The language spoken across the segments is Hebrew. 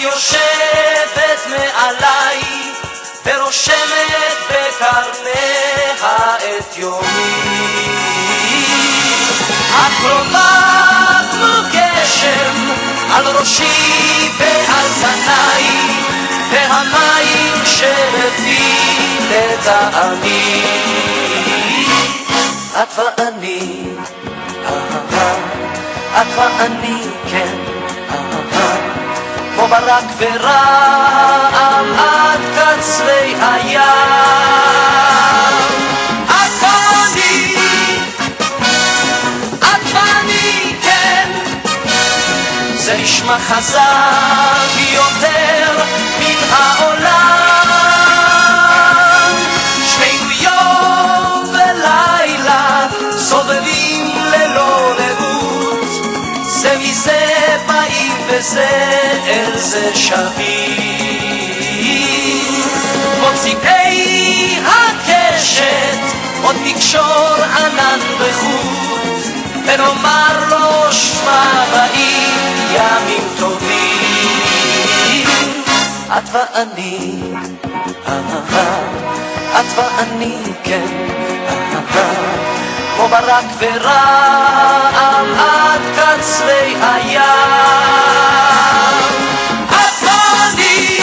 היושבת מעליי ורושמת בקרניה את יומי. את כמו גשם על ראשי ועל זניי, והמים שלפי לטעמי. את ואני, את ואני, כן, ברק ורעם עד קצרי הים. את ואני, את ואני, כן, זה נשמע חזק יותר מן העולם. באים וזה אל זה שבים. מוצאי הקשת עוד נקשור ענן בחוט, ונאמר לו שמע באים ימים טובים. את ואני, את ואני, כן, כמו ברק ורעם עד קצרי הים. את ואני,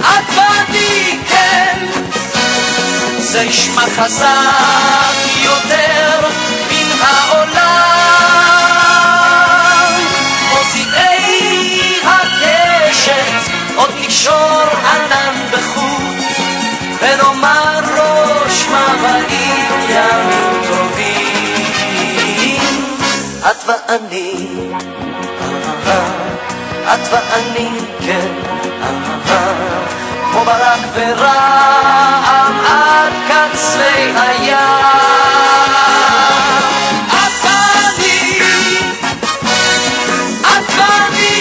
את ואני, כן, זה ישמע חזק יותר מן העולם. מוזיאי הקשת עוד נקשור ענן בחוט, ונאמר שמע באים ימים טובים. את ואני, את ואני, כן, כמו ברק ורעם עד קצרי הים. את ואני, את ואני,